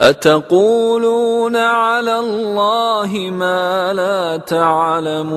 أتقولون على الله ما لا تعلمون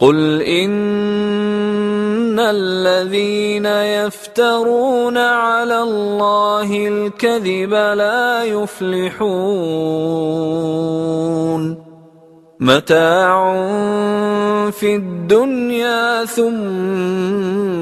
قل إن الذين يفترون على الله الكذب لا يفلحون متاع في الدنيا ثم